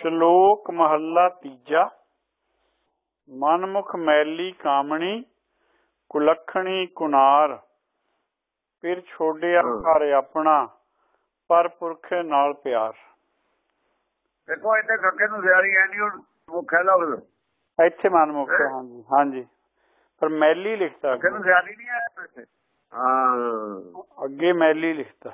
ਸ਼ਲੋਕ ਮਹੱਲਾ ਤੀਜਾ। ਮਨਮੁਖ ਮੈਲੀ ਕਾਮਣੀ ਕੁਲੱਖਣੀ ਕੁਨਾਰ। ਫਿਰ ਛੋੜਿਆ। ਘਰ ਆਪਣਾ ਪਰ ਪੁਰਖੇ ਨਾਲ ਪਿਆਰ। ਦੇਖੋ ਇੱਥੇ ਕੱਕੇ ਨੂੰ ਸਿਆਰੀ ਐ ਨਹੀਂ ਹੁਣ ਮੁੱਖਿਆ ਲਫ਼ਜ਼। ਇੱਥੇ ਮਨਮੁਖ ਹਾਂਜੀ ਹਾਂਜੀ। ਪਰ ਮੈਲੀ ਲਿਖਤਾ ਕੱਕੇ ਨੂੰ ਸਿਆਰੀ ਨਹੀਂ ਆਇਆ ਇੱਥੇ? ਹਾਂ। ਅੱਗੇ ਮੈਲੀ ਲਿਖਤਾ।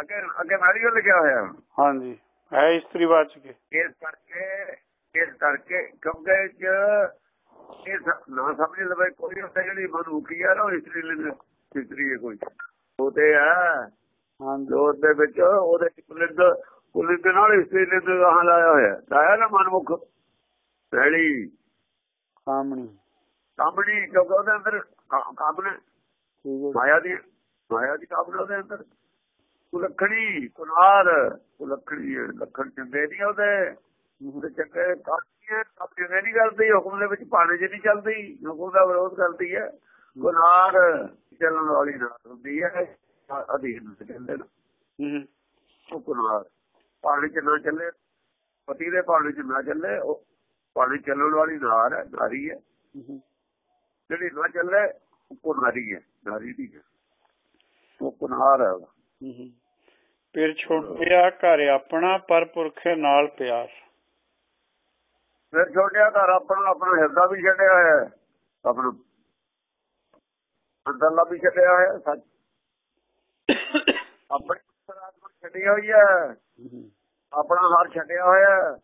ਅੱਗੇ ਅੱਗੇ ਮਾਰੀਓ ਲਿਖਿਆ ਹੋਇਆ। ਹਾਂਜੀ। ਹੈ ਇਸਤਰੀ ਵਾਚਕ ਹੈ। ਇਸ ਕਰਕੇ ਇਸ ਕਰਕੇ ਕਿਉਂਕਿ ਚ ਇਹ ਨਾ ਸਮਝ ਲਵੇ ਕੋਈ ਉੱਥੇ ਜਿਹੜੀ ਮਨੁੱਖੀ ਆ ਨਾ ਇਸਤਰੀ ਲਿੰਗ ਇਸਤਰੀ ਹੈ ਕੋਈ। ਉਹ ਤੇ ਆ ਹਾਂਜੀ। ਜੋਤ ਦੇ ਵਿੱਚ ਉਹਦੇ ਪੁਲਿੰਗ ਪੁਲਿੰਗ ਨਾਲ ਇਸਤਰੀ ਲਿੰਗ ਗਾਹਾਂ ਲਾਇਆ ਹੋਇਆ। ਲਾਇਆ ਨਾ ਮਨਮੁਖ। ਪਹਿਲੀ। ਕਾਮਣੀ ਕਾਮੜੀ ਕਿਉਂਕਿ ਉਹਦੇ ਅੰਦਰ ਕਾਮਨਾ ਹੈ। ਮਾਇਆ ਦੀ ਮਾਇਆ ਦੀ ਕਾਮਨਾ ਉਹਦੇ ਅੰਦਰ। ਕੁਲਖੜੀ ਕੁਨਾਰ ਕੁਲਖੜੀ ਹੈ, ਲੱਖਣ ਚੰਗੇ ਨਹੀਂ ਉਹਦੇ। ਉਹਦੇ ਚੰਗੇ ਕਾਪੀਆਂ ਕਾਪੀਆਂ ਨਹੀਂ ਕਰਦੀ ਹੁਕਮ ਦੇ ਵਿੱਚ ਪਾਣੀ ਚ ਨਹੀਂ ਚੱਲਦੀ ਹੁਕਮ ਦਾ ਵਿਰੋਧ ਕਰਦੀ ਹੈ। ਕੁਨਾਰ ਚੱਲਣ ਵਾਲੀ ਨਾ ਹੁੰਦੀ ਹੈ ਅਧੀਨ ਕਹਿੰਦੇ ਨੇ। ਹੂੰ। ਉਹ ਕੁਨਾਰ ਪਾਣੀ ਚ ਨਾ ਚੱਲੇ ਪਤੀ ਦੇ ਪਾਣੀ ਚ ਨਾ ਚੱਲੇ ਉਹ ਪਾਣੀ ਚੱਲਣ ਵਾਲੀ ਨਾਰ ਹੈ ਨਾਰੀ ਹੈ। ਜਿਹੜੀ ਨਾ ਚੱਲੇ ਉਹ ਕੁਨਾਰੀ ਹੈ ਨਾਰੀ ਦੀ ਹੈ। ਉਹ ਉਹਦਾ। ਹੂੰ। ਫਿਰ ਛੋੜਿਆ ਘਰ ਆਪਣਾ, ਪਰ ਪੁਰਖੇ ਨਾਲ ਪਿਆਰ। ਫਿਰ ਛੋਟਿਆ ਘਰ ਆਪਣਾ ਆਪਣਾ ਹਿਰਦਾ ਵੀ ਛੱਡਿਆ ਹੋਇਆ ਹੈ। ਆਪਣਾ ਅੰਦਰਲਾ ਵੀ ਛੱਡਿਆ ਹੋਇਆ ਸੱਚ। ਆਪਣੀ ਅੰਤਰਾਤਮਾ ਛੱਡੀ ਹੋਈ ਹੈ। ਆਪਣਾ ਹਰ ਛੱਡਿਆ ਹੋਇਆ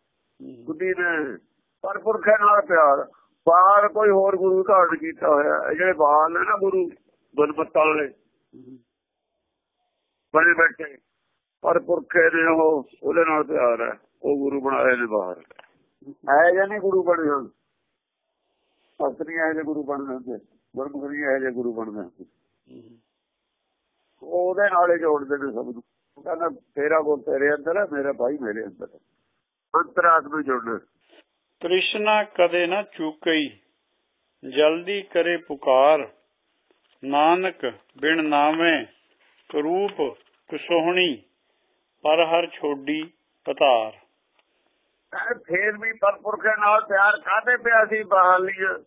ਗੁੱਡੀ ਨੇ ਪਰ ਪੁਰਖੇ ਨਾਲ ਪਿਆਰ। ਬਾਹਰ ਕੋਈ ਹੋਰ ਗੁਰੂ ਧਾਰਨ ਕੀਤਾ ਹੋਇਆ ਹੈ। ਇਹ ਜਿਹੜੇ ਬਾਹਰ ਨੇ ਨਾ ਗੁਰੂ ਬਨਮਤਾਂ ਵਾਲੇ ਹੂੰ ਬਣੇ ਬੈਠੇ। ਪਰ ਪੁਰਖੇ ਨੇ ਉਹ ਉਹਦੇ ਨਾਲ ਪਿਆਰ ਹੈ। ਉਹ ਗੁਰੂ ਬਣਾਏ ਨੇ ਬਾਹਰ। ਹੈ ਜਾਂ ਗੁਰੂ ਬਣੇ ਹਨ ਅਸਲੀ ਇਹ ਜੇ ਗੁਰੂ ਬਣਦੇ ਹੁੰਦੇ। ਗੁਰਮੁਖੀ ਇਹ ਜੇ ਗੁਰੂ ਬਣਦੇ ਹੁੰਦੇ। ਉਹਦੇ ਨਾਲ ਜੋੜਦੇ ਨੇ ਸਭ ਨੂੰ। ਕਹਿੰਦਾ, ਤੇਰਾ ਗੁਰ ਤੇਰੇ ਅੰਦਰ ਹੈ, ਮੇਰਾ ਭਾਈ ਮੇਰੇ ਅੰਦਰ ਹੈ। ਅੰਤਰਾਤਮਾ ਜੁੜਨਾ। ਤ੍ਰਿਸ਼ਨਾ ਕਦੇ ਨਾ ਚੁਕਈ, ਜਲਦੀ ਕਰੇ ਪੁਕਾਰ। ਨਾਨਕ ਬਿਨ ਨਾਵੇਂ, ਕਰੂਪ ਕੁਸੋਹਣੀ। ਪਰ ਹਰ ਛੋਡੀ ਪਤਾਰ। ਇਹ ਫੇਰ ਵੀ ਪਰਪੁਰਖੇ ਨਾਲ ਪਿਆਰ ਕਾਹਦੇ ਪਿਆ ਸੀ ਬਹਾਲੀਆਂ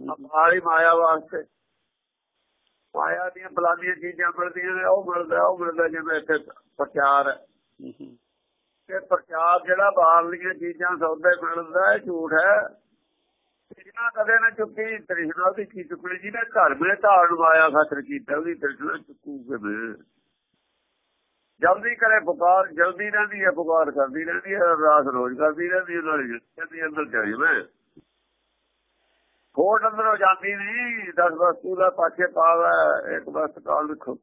ਬਾਹਲੀ ਮਾਇਆ ਵਾਸਤੇ। ਮਾਇਆ ਦੀਆਂ ਬਲਾਦੀਆਂ ਚੀਜ਼ਾਂ ਮਿਲਦੀਆਂ ਨੇ ਉਹ ਮਿਲਦਾ ਉਹ ਮਿਲਦਾ ਜਿਵੇਂ ਇੱਥੇ ਪ੍ਰਚਾਰ ਤੇ ਪ੍ਰਚਾਰ ਜਿਹੜਾ ਬਾਹਰਲੀਆਂ ਚੀਜ਼ਾਂ ਸੌਦੇ ਮਿਲਦਾ ਹੈ ਝੂਠ ਹੈ। ਤ੍ਰਿਸ਼ਨਾ ਕਦੇ ਨਾ ਚੁੱਕੀ ਤ੍ਰਿਸ਼ਨਾ ਦੀ ਕੀ ਚੁੱਕਣੀ? ਜੀ ਨੇ ਘਰ ਮੇ ਧਾਰਨ ਮਾਇਆ ਖਾਤਰ ਕੀਤਾ ਉਹਦੀ ਤ੍ਰਿਸ਼ਨਾ ਚੁੱਕੂ ਕਿਵੇਂ? ਜਲਦੀ ਕਰੇ ਪੁਕਾਰ ਜਲਦੀ ਰਹਿੰਦੀ ਹੈ ਪੁਕਾਰ ਕਰਦੀ ਰਹਿੰਦੀ ਹੈ ਅਰਦਾਸ ਰੋਜ਼ ਕਰਦੀ ਰਹਿੰਦੀ ਹੈ ਨਾਲੇ ਕਹਿੰਦੀ ਅੰਦਰ ਜਾਈ ਮੈਂ ਕੋਟ ਅੰਦਰੋਂ ਜਾਂਦੀ ਨਹੀਂ ਦਸ ਵਸਤੂ ਦਾ ਪਾਛੇ ਪਾਵਾ ਇੱਕ ਵਸਤ ਕਾਲ ਲਿਖੋ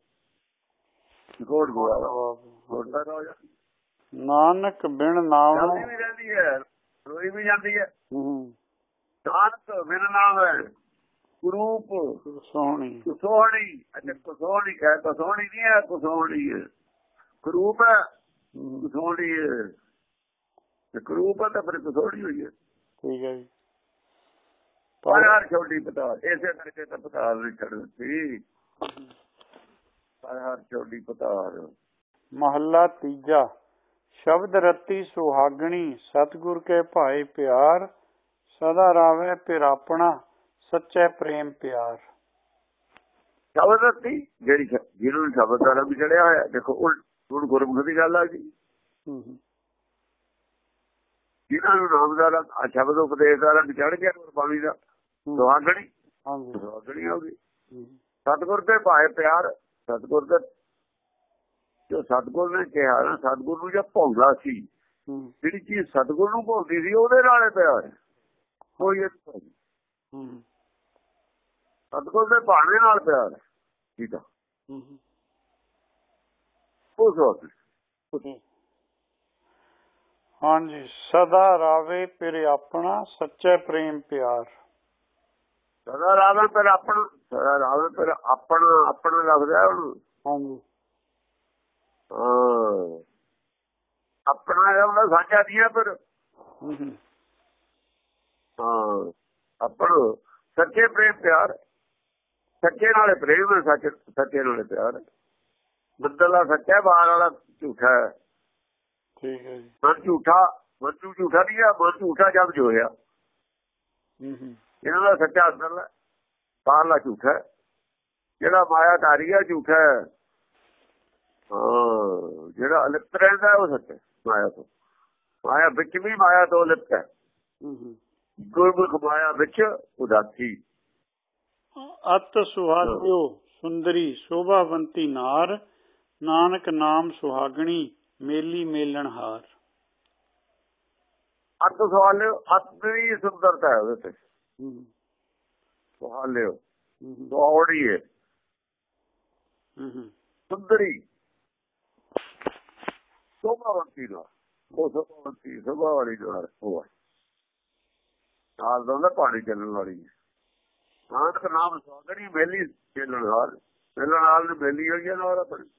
ਕੋਟ ਗੋਆ ਨਾਨਕ ਬਿਨ ਨਾਮ ਜਾਂਦੀ ਵੀ ਰਹਿੰਦੀ ਹੈ ਰੋਈ ਵੀ ਜਾਂਦੀ ਹੈ। ਹੂੰ। ਨਾਨਕ ਮੇਰਾ ਨਾਮ ਹੈ। ਗੁਰੂਪ ਸੋਹਣੀ ਕੁਸੋਹਣੀ। ਅਤੇ ਕੁਸੋਹਣੀ ਹੈ ਕੁਸੋਹਣੀ ਨਹੀਂ ਹੈ ਕੁਸੋਹਣੀ ਹੈ। ਕਰੂਪ ਹੈ ਕੁਸੋਹਣੀ ਹੈ ਤੇ ਕਰੂਪ ਤਾਂ ਫਿਰ ਕੁਸੋਹਣੀ ਹੋਈ ਹੈ। ਠੀਕ ਹੈ ਜੀ। ਪਰ ਛੋਟੀ ਪਤਾ ਇਸੇ ਕਰਕੇ ਤਾਂ ਪਤਾ ਨਹੀਂ ਛੱਡ ਦਿੱਤੀ। ਪਰ ਹਰ ਛੋਟੀ ਪਤਾ ਮਹੱਲਾ ਤੀਜਾ ਸ਼ਬਦ ਰਤੀ ਸੁਹਾਗਣੀ ਸਤਿਗੁਰ ਕੇ ਭਾਏ ਪਿਆਰ ਸਦਾ ਰਾਵੇ ਫਿਰ ਆਪਣਾ ਸੱਚੇ ਪ੍ਰੇਮ ਪਿਆਰ। ਸ਼ਬਦ ਦਿੱਤੀ ਜਿਹੜੀ ਜਿਹਨੂੰ ਸ਼ਬਦ ਦਾ ਰੰਗ ਚੜਿਆ ਹੋਇਆ ਦੇਖੋ ਉਲਟ ਹੁਣ ਗੁਰਮੁਖ ਦੀ ਗੱਲ ਆ ਹੂੰ, ਜਿਹਨਾਂ ਨੂੰ ਨਾਮ ਦਾ ਰੰਗ ਸ਼ਬਦ ਉਪਦੇਸ਼ ਦਾ। ਰੰਗ ਚੜ ਗਿਆ ਗੁਰਬਾਣੀ ਦਾ ਹਾਂਜੀ ਸੁਹਾਗਣੀ ਹੋ ਗਈ। ਸਤਿਗੁਰ ਦੇ ਭਾਏ ਪਿਆਰ ਸਤਿਗੁਰ ਦੇ ਜੋ ਸਤਿਗੁਰ ਨੇ ਕਿਹਾ ਨਾ ਸਤਿਗੁਰ ਨੂੰ ਜੋ ਭੌਂਦਾ ਸੀ ਜਿਹੜੀ ਚੀਜ਼ ਸਤਿਗੁਰ ਨੂੰ ਭੌਂਦੀ ਸੀ ਉਹਦੇ ਨਾਲੇ ਕੋਈ ਨਹੀਂ। ਹੂੰ, ਸਤਿਗੁਰ ਦੇ ਭਾਣੇ ਨਾਲ ਪਿਆਰ ਠੀਕ ਆ ਉਹ ਸੋਚ ਹਾਂਜੀ ਸਦਾ ਰਾਵੇ ਫਿਰ ਆਪਣਾ ਸੱਚੇ ਪ੍ਰੇਮ ਪਿਆਰ। ਸਦਾ ਰਾਵਣ ਪਰ ਆਪਣਾ ਸਦਾ ਰਾਵਣ ਪਰ ਆਪਣਾ ਆਪਣਾ ਲੱਗਦਾ ਉਹਨੂੰ। ਹਾਂਜੀ। ਹਾਂ। ਆਪਣਾ ਉਹਦਾ ਸਾਂਝਾ ਹੈ ਪਰ ਹੂੰ, ਆਪਣਾ ਸੱਚੇ ਪ੍ਰੇਮ ਪਿਆਰ। ਸੱਚੇ ਨਾਲੇ ਪ੍ਰੇਮ ਸੱਚ ਸੱਚੇ ਨਾਲੇ ਪਿਆਰ ਹੈ। ਬੰਦਲਾ ਸੱਚਾ ਬਾਹਰ ਵਾਲਾ ਝੂਠਾ ਹੈ। ਠੀਕ ਹੈ ਜੀ। ਮਨ ਝੂਠਾ ਮਨ ਝੂਠਾ ਨਹੀਂ ਆ ਮਨ ਝੂਠਾ ਜਦ ਜੋ ਹੋਇਆ। ਹੂੰ ਹੂੰ। ਇਹਨਾਂ ਦਾ ਸੱਚਾ ਅਸਲ ਹੈ ਬਾਹਰਲਾ ਝੂਠਾ ਹੈ। ਜਿਹੜਾ ਮਾਇਆਕਾਰੀ ਹੈ ਝੂਠਾ ਹੈ। ਹਾਂ ਜਿਹੜਾ ਅਲਿਪਤ ਰਹਿੰਦਾ ਹੈ, ਉਹ ਸੱਚ ਹੈ ਮਾਇਆ ਤੋਂ। ਮਾਇਆ ਵਿੱਚ ਵੀ ਮਾਇਆ ਤੋਂ ਅਲਿਪਤ ਹੈ। ਹੂੰ ਹੂੰ। ਗੁਰਮੁਖ ਮਾਇਆ ਵਿੱਚ ਉਦਾਸੀ। ਅਤ ਸੁਹਾਗਿਓ ਸੁੰਦਰੀ ਸ਼ੋਭਾਵੰਤੀ ਨਾਰ ਨਾਨਕ ਨਾਮ ਸੁਹਾਗਣੀ ਮੇਲੀ ਮੇਲਣ ਹਾਰ। ਅੱਤ ਸਵਾਲਿਓ ਅੱਤ ਦੀ ਸੁੰਦਰਤਾ ਹੈ ਉਹਦੇ ਤੇ। ਹੂੰ ਦੌੜੀ ਹੈ ਸੁੰਦਰੀ। ਸੋਭਾਵੰਤੀ ਦਾ ਉਹ ਸੋਭਾਵੰਤੀ ਸੋਭਾ ਵਾਲੀ ਦਾ ਉਹ ਹੈ ਨਾਲ ਦਾ ਪਾਣੀ ਚੱਲਣ ਵਾਲੀ ਹੈ ਨਾਨਕ ਨਾਮ ਸੋਗਣੀ ਬੇਲੀ ਚੱਲਣ ਚੱਲਣ ਨਾਲ ਨੂੰ ਬੇਲੀ ਹੋਈ ਹੈ ਨਾਲ ਆਪਣੀ।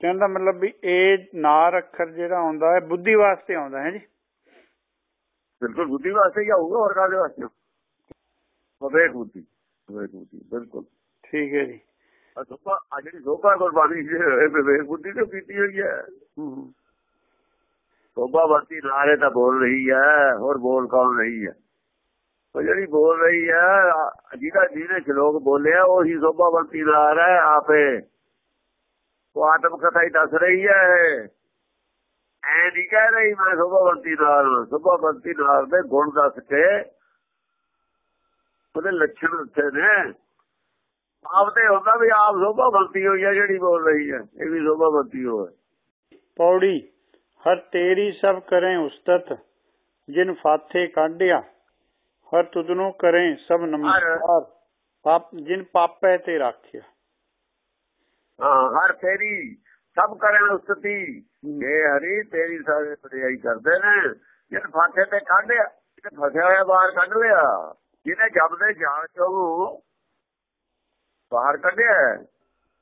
ਕਹਿੰਦਾ ਮਤਲਬ ਵੀ ਇਹ ਨਾਰ ਅੱਖਰ ਜਿਹੜਾ ਆਉਂਦਾ ਹੈ ਬੁੱਧੀ ਵਾਸਤੇ ਆਉਂਦਾ ਹੈ ਜੀ। ਬਿਲਕੁਲ ਬੁੱਧੀ ਵਾਸਤੇ ਹੀ ਆਊਗਾ ਹੋਰ ਕਾਦੇ ਵਾਸਤੇ? ਵਿਵੇਕ ਬੁੱਧੀ ਵਿਵੇਕ ਬੁੱਧੀ ਬਿਲਕੁਲ। ਠੀਕ ਹੈ ਜੀ। ਸੋਭਾ ਆ ਜਿਹੜੀ ਸੋਭਾ ਗੁਰਬਾਣੀ ਜੀ ਵਿਵੇਕ ਬੁੱਧੀ ਤੋਂ ਕੀਤੀ ਹੋਈ ਹੈ। ਸੋਭਾ ਵਰਤੀ ਨਾਰੇ ਤਾਂ ਬੋਲ ਰਹੀ ਹੈ ਹੋਰ ਬੋਲ ਕੌਣ ਰਹੀ ਹੈ? ਉਹ ਜਿਹੜੀ ਬੋਲ ਰਹੀ ਹੈ ਜਿਹਦਾ ਜਿਹਨੇ ਸ਼ਲੋਕ ਬੋਲਿਆ ਉਹੀ ਸੋਭਾ ਵਰਤੀ ਨਾਰ ਹੈ ਆਪੇ। ਉਹ ਆਤਮ ਕਥਾ ਹੀ ਦੱਸ ਰਹੀ ਹੈ ਐ ਨਹੀਂ ਕਹਿ ਰਹੀ ਮੈਂ ਸੋਭਾ ਵਰਤੀ ਨਾਰ ਸੋਭਾ ਵਰਤੀ ਨਾਰ ਦੇ ਗੁਣ ਦੱਸ ਕੇ ਉਹਦੇ ਲੱਛਣ ਦੱਸੇ ਨੇ। ਆਪ ਤੇ ਹੁੰਦਾ ਵੀ ਆਪ ਸੋਭਾ ਵਰਤੀ ਹੋਈ ਹੈ ਜਿਹੜੀ ਬੋਲ ਰਹੀ ਹੈ ਇਹ ਵੀ ਸੋਭਾ ਵਰਤੀ ਹੋਏ ਪੌੜੀ ਹਰ ਤੇਰੀ ਸਭ ਕਰੇ ਉਸਤਤ ਜਿਨ ਫਾਥੇ ਕਾਢਿਆ ਹਰ ਤੁਧਨੋਂ ਕਰੇ ਸਭ ਨਮਸਕਾਰ ਪਾਪ ਜਿਨ ਪਾਪੈ ਤੇ ਰਾਖਿਆ। ਹਰ ਤੇਰੀ ਸਭ ਕਰਨ ਉਸਤੀ ਇਹ ਹਰੀ ਤੇਰੀ ਸਾਰੇ ਪੜਾਈ ਕਰਦੇ ਨੇ। ਜਿਹਨ ਫਾਟੇ ਤੇ ਕੱਢਿਆ ਜਿਹਨੇ ਫਸਿਆ ਹੋਇਆ ਬਾਹਰ ਕੱਢ ਲਿਆ ਜਿਹਨੇ ਜਪਦੇ ਜਾਣ ਚੋਂ ਬਾਹਰ ਕੱਢਿਆ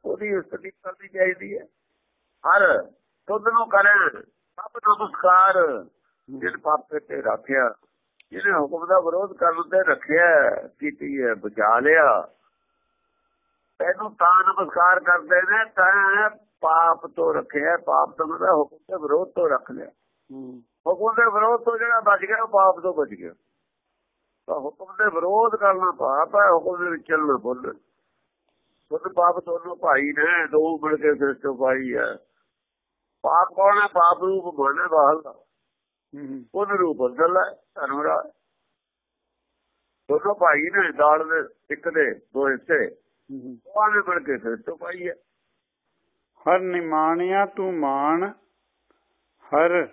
ਉਹਦੀ ਉਸਤੀ ਕਰਨੀ ਚਾਹੀਦੀ ਹੈ। ਹਰ ਤੁਧ ਨੂੰ ਕਰਨ ਸਭ ਨਮਸਕਾਰ। ਜਿਹਨ ਪਾਪੇ ਤੇ ਰੱਖਿਆ ਜਿਹਨੇ ਹੁਕਮ ਦਾ ਵਿਰੋਧ ਕਰਨ ਤੇ ਰੱਖਿਆ ਕੀਤੀ ਹੈ ਬਚਾ ਲਿਆ। ਤੈਨੂੰ ਤਾਂ ਨਮਸਕਾਰ ਕਰਦੇ ਨੇ ਤਾਂ ਪਾਪ ਤੋਂ ਰੱਖਿਆ ਪਾਪ ਤੋਂ ਮਤਲਬ ਹੁਕਮ ਦੇ ਵਿਰੋਧ ਤੋਂ ਰੱਖ ਲਿਆ। ਹੂੰ। ਹੁਕਮ ਦੇ ਵਿਰੋਧ ਤੋਂ ਜਿਹੜਾ ਬਚ ਗਿਆ ਉਹ ਪਾਪ ਤੋਂ ਬਚ ਗਿਆ। ਤਾਂ ਹੁਕਮ ਦੇ ਵਿਰੋਧ ਕਰਨਾ ਪਾਪ ਹੈ ਹੁਕਮ ਦੇ ਵਿੱਚ ਚੱਲਣਾ ਬੁੱਲ ਬੁੱਧ ਪਾਪ ਦੋਨੋਂ ਭਾਈ ਨੇ ਦੋ ਮਿਲ ਕੇ ਸ੍ਰਿਸ਼ਟ ਪਾਈ ਹੈ ਪਾਪ ਕੌਣ ਹੈ? ਪਾਪ ਰੂਪ ਬਣੇ ਬਾਹਰ ਦਾ। ਹੂੰ ਉਹਨ ਰੂਪ ਬਦਲ ਹੈ ਧਰਮਰਾ ਦੋਨੋਂ ਭਾਈ ਨੇ ਦਾਲ ਦੇ ਇੱਕ ਦੇ ਦੋ ਹਿੱਸੇ। ਉਹਨਾਂ ਮਿਲ ਕੇ ਸ੍ਰਿਸ਼ਟ ਪਾਈ ਹੈ। ਹਰ ਨਿਮਾਣਿਆ ਤੂੰ ਮਾਣ ਹਰ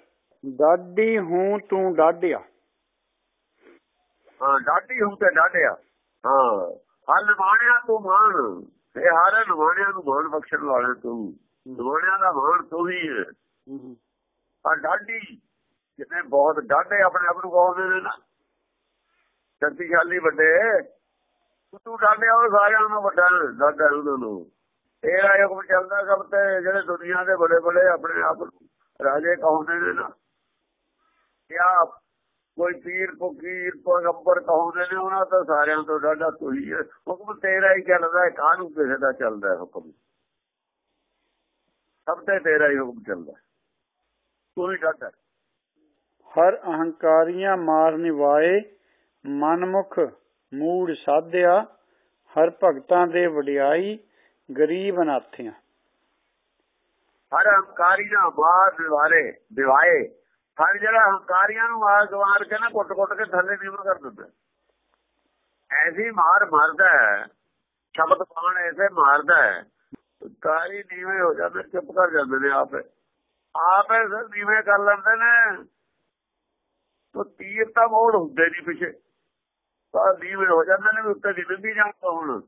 ਡਾਡੀ ਹੂੰ ਤੂੰ ਡਾਢਿਆ। ਹਾਂ ਡਾਢੀ ਹੂੰ ਤੇ ਡਾਢਿਆ। ਹਾਂ ਹਰ ਨਿਮਾਣਿਆ ਤੂੰ ਮਾਣ ਤੇ ਹਰ ਨਿਮਾਣਿਆ ਨੂੰ ਮਾਣ ਬਖਸ਼ਣ ਵਾਲਾ ਤੂੰ। ਨਿਮਾਣਿਆ ਦਾ ਮਾਣ ਤੂੰ ਹੀ ਹੈ। ਹੂੰ ਆ ਡਾਢੀ ਜਿਹਨੇ ਬਹੁਤ ਡਾਢੇ ਆਪਣੇ ਆਪ ਨੂੰ ਕਹਉਂਦੇ ਨੇ ਨਾ। ਸ਼ਕਤੀਸ਼ਾਲੀ ਵੱਡੇ ਤੂੰ ਡਾਢਿਆ ਉਹ ਸਾਰਿਆਂ ਨੂੰ ਵੱਡਾ ਡਾਢਾ ਉਹਨਾਂ ਨੂੰ ਤੇਰਾ ਹੁਕਮ ਚੱਲਦਾ ਸਭ ਤੇ, ਜਿਹੜੇ ਦੁਨੀਆ ਦੇ ਬੜੇ ਬੜੇ ਆਪਣੇ ਆਪ ਰਾਜੇ ਕਹਉਂਦੇ ਨੇ ਨਾ। ਕਿਆ ਕੋਈ ਪੀਰ ਫਕੀਰ ਪੈਗੰਬਰ ਕਹਉਂਦੇ ਨੇ, ਉਹਨਾਂ ਤੋਂ ਸਾਰਿਆਂ ਤੋਂ ਡਾਢਾ ਤੂੰ ਹੀ ਹੁਕਮ ਤੇਰਾ ਹੀ ਚੱਲਦਾ ਹੈ, ਕਾਹਨੂੰ ਕਿਸੇ ਦਾ ਚੱਲਦਾ ਹੁਕਮ? ਸਭ ਤੇ ਤੇਰਾ ਹੀ ਹੁਕਮ ਚੱਲਦਾ ਤੂੰ ਹੀ ਡਾਢਾ। ਹਰ ਅਹੰਕਾਰੀਆਂ ਮਾਰ ਨਿਵਾਏ, ਮਨਮੁਖ ਮੂੜ ਸਾਧਿਆ, ਹਰ ਭਗਤਾਂ ਦੇ ਵਡਿਆਈ ਗਰੀਬ ਅਨਾਥਿਆਂ। ਹਰ ਹੰਕਾਰੀ ਦਾ ਮਾਰ ਦਿਵਾਰੇ, ਦਿਵਾਏ। ਹਰ ਜਿਹੜਾ ਹੰਕਾਰੀਆਂ ਨੂੰ ਮਾਰ ਗਵਾਰ ਕੇ ਨਾ ਕੁੱਟ-ਕੁੱਟ ਕੇ ਥੱਲੇ ਨੀਵਾਂ ਕਰ ਦਿੰਦਾ। ਐਸੀ ਮਾਰ ਮਾਰਦਾ ਹੈ, ਸ਼ਬਦ ਪਾਣ ਐਸੇ ਮਾਰਦਾ ਹੈ, ਹੰਕਾਰੀ ਨੀਵੇਂ ਹੋ ਜਾਂਦੇ, ਚੁੱਪ ਕਰ ਜਾਂਦੇ ਨੇ ਆਪੇ। ਆਪੇ ਸਰ ਨੀਵੇਂ ਕਰ ਲੈਂਦੇ ਨੇ। ਤੋ ਤੀਰ ਤਾਂ ਮੋੜ ਹੁੰਦੇ ਨਹੀਂ ਪਿੱਛੇ। ਤਾਂ ਨੀਵੇਂ ਹੋ ਜਾਂਦੇ ਨੇ ਵੀ ਉੱਤੇ ਦੀ ਲੰਗੀ ਜਾਂਦਾ ਹੁਣ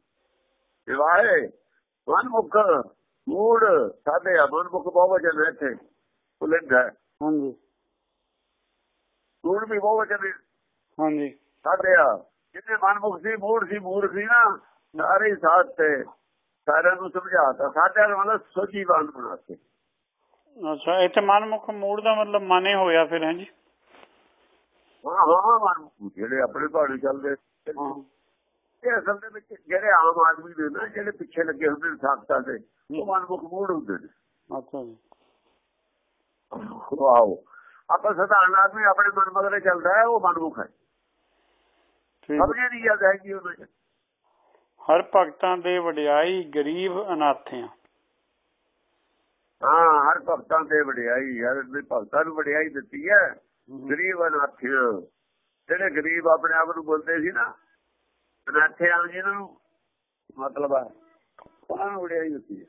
ਮਨਮੁਖ ਮੂੜ ਸਾਡੇ ਮਨਮੁਖ ਹੈ ਇੱਥੇ। ਪੁਲਿੰਦਾ ਹਾਂਜੀ। ਮੂੜ ਵੀ ਹੈ ਹਾਂਜੀ। ਸਾਡੇ ਆ ਜਿੰਨੇ ਮਨਮੁਖ ਸੀ ਮੂੜ ਸੀ ਮੂੜ ਸੀ ਨਾ ਸਾਰੇ ਹੀ ਸਾਥ ਤੇ ਸਾਰਿਆਂ ਨੂੰ ਸਮਝਾਤਾ ਸਾਡਿਆਂ ਨੂੰ ਮਤਲਬ ਸੋਚੀ ਬਾਤ ਬਣਾਤੇ ਅੱਛਾ ਇੱਥੇ ਮਨਮੁਖ ਮੂੜ ਦਾ ਮਤਲਬ ਮਨੇ ਹੋਇਆ ਫਿਰ ਹੈ ਜੀ? ਹਾਂ ਹਾਂ ਜਿਹੜੇ ਆਪਣੇ ਪਹਾੜੀ ਚੱਲਦੇ ਇਹ ਅਸਲ ਦੇ ਵਿੱਚ ਜਿਹੜੇ ਆਮ ਆਦਮੀ ਨੇ ਨਾ ਜਿਹੜੇ ਪਿੱਛੇ ਲੱਗੇ ਹੁੰਦੇ ਨੇ ਸਾਖਤਾਂ ਦੇ ਉਹ ਮਨਮੁਖ ਮੂੜ ਹੁੰਦੇ ਨੇ। ਅੱਛਾ ਜੀ। ਵਾਓ ਆਪਾਂ ਸਧਾਰਨ ਆਦਮੀ ਆਪਣੇ ਮਨ ਮਗਰੇ ਚੱਲਦਾ ਹੈ ਉਹ ਮਨਮੁਖ ਹੈ। ਸਮਝੇ ਦੀ ਗੱਲ ਹੈ ਕਿ ਉਹਨਾਂ ਚ। ਹਰ ਭਗਤਾਂ ਦੇ ਵਡਿਆਈ ਗਰੀਬ ਅਨਾਥਿਆਂ। ਹਾਂ ਹਰ ਭਗਤਾਂ ਤੇ ਵਡਿਆਈ ਹਰ ਦੇ ਭਗਤਾਂ ਨੂੰ ਵਡਿਆਈ ਦਿੱਤੀ ਹੈ। ਗਰੀਬ ਅਨਾਥਿਆਂ ਜਿਹੜੇ ਗਰੀਬ ਆਪਣੇ ਆਪ ਨੂੰ ਬੋਲਦੇ ਸੀ ਨਾ ਅਨਾਥਿਆਂ ਜਿਹਨਾਂ ਨੂੰ, ਮਤਲਬ ਹੈ ਉਹਨਾਂ ਨੂੰ ਵਡਿਆਈ ਦਿੱਤੀ ਹੈ